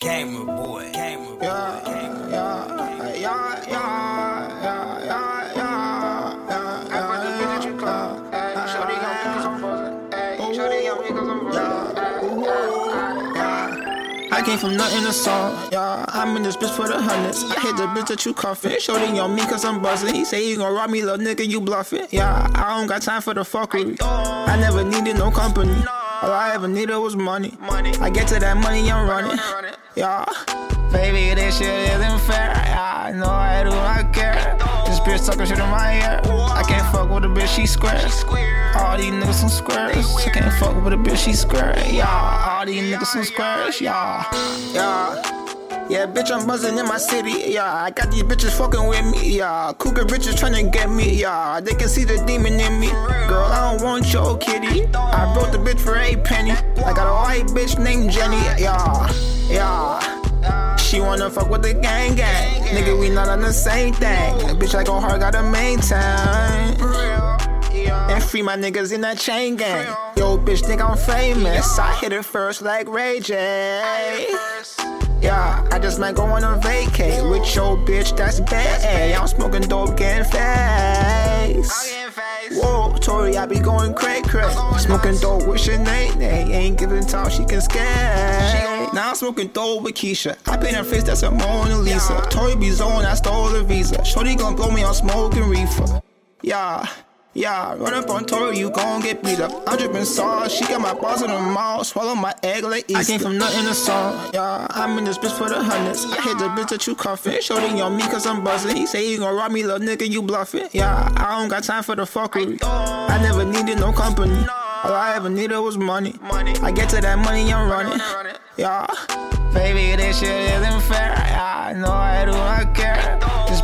Gamer boy, gamer boy, Yeah, gamer boy. yeah, yeah, yeah, yeah, yeah, yeah, yeah, I put the bitch that you call. Ay, shorty gon' make us on buzzin'. Ay, shorty gon' make us on buzzin'. yeah. I came from nothing to some, yeah. I'm in this bitch for the hundreds. I hit the bitch that you cuffin'. Shorty on me cause I'm buzzing. He say he gon' rob me, little nigga, you bluffin'. Yeah, I don't got time for the fuckery. I never needed no company. All I ever needed was money. Money. I get to that money, I'm running. Run it. Yeah. Baby, this shit isn't fair. I know I do not care. This bitch talking shit in my ear. I can't fuck with a bitch, she square. Square. All these niggas some squares. I can't fuck with a bitch, she square. Yeah, all these niggas some squares. Yeah, yeah. Yeah, bitch, I'm buzzing in my city. Yeah, I got these bitches fucking with me. Yeah, cougar bitches trying to get me. Yeah, they can see the demon in me. Girl, I don't want your kitty. I broke the bitch for a penny. I got a white bitch named Jenny. Yeah, yeah. She wanna fuck with the gang gang. Nigga, we not on the same thing. Bitch, I go hard, gotta maintain. And free my niggas in that chain gang. Yo, bitch, think I'm famous. I hit it first like Ray J. Yeah, I just might go on a vacay with your bitch, that's bad. I'm smoking dope, getting face. Whoa, Tori, I be going cray cray. Smoking dope with Sinead, ain't giving talk, she can scare. Now I'm smoking dope with Keisha. I paint her face, that's a Mona Lisa. Tori be zone, I stole the visa. Shorty gon' blow me on smoking reefer. Yeah. Yeah, run up on Tori, you gon' get beat up. I'm dripping sauce, she got my balls in her mouth, swallow my egg like Easter. I came from nothing to some, yeah. I'm in this bitch for the hundreds. I hit the bitch that you cuffin'. Shorty on me cause I'm buzzing. He say he gon' rob me, little nigga, you bluffin'. Yeah, I don't got time for the fuckery. I never needed no company. All I ever needed was money. Money. I get to that money, I'm running. Yeah. Baby, this shit isn't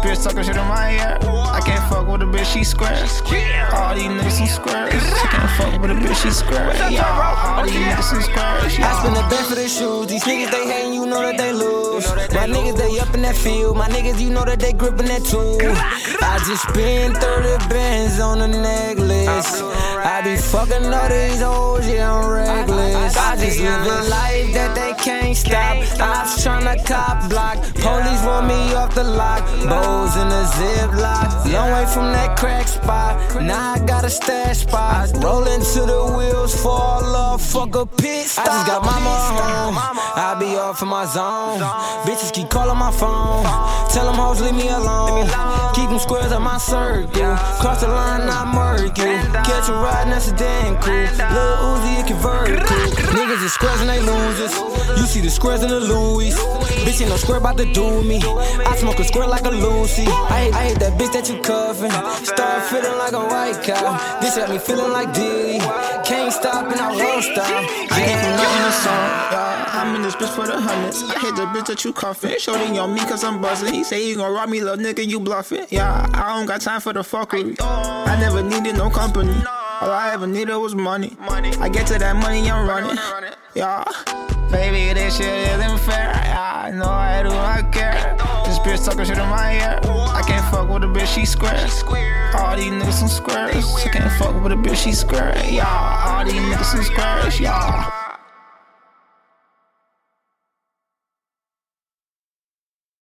bitch talking shit in my ear. I can't fuck with a bitch, she square. All these niggas some squares. I can't fuck with a bitch, she square. All these niggas some squares. I spend a band for the shoes. These niggas they hating, you know that they lose. My niggas they up in that field. My niggas you know that they gripping that tool. I just spent 30 bands on a necklace. I be fucking all these hoes, yeah I'm reckless. I just live a life that they can't stop. I tryna cop block. Police want me off the lock. Bows in a ziplock. Long way from that crack spot. Now I got a stash spot. Rolling to the wheels fall off. Fuck a pit stop. I just got mama home. I off in my zone. Bitches keep calling my phone. Tell them hoes leave me alone. Keep them squares on my circle. Cross the line, not murk you. Catch a ride, that's a damn cool. Lil Uzi, it convert cool. Niggas is squares and they losers. You see the squares in the Louis. Bitch ain't no square about to do me. I smoke a square like a Lucy. I hate, I hate that bitch that you cuffin'. Start feeling like a white cow. This got me feeling like Diddy. Can't stop and I won't stop. I came from nothing to some. I'm in this bitch for the hundreds. I hit the bitch that you cuffin'. Shorty on me cause I'm buzzing. He say he gon' rob me, little nigga, you bluffin'. Yeah, I don't got time for the fuckery. I never needed no company. All I ever needed was money. I get to that money, I'm running. Run. Yeah. Baby, this shit isn't fair. Yeah, I know I do not care. This bitch talking shit in my ear. I can't fuck with a bitch, she. Square. All these niggas some squares. I can't fuck with a bitch, she square. Yeah, all these niggas some squares. Yeah.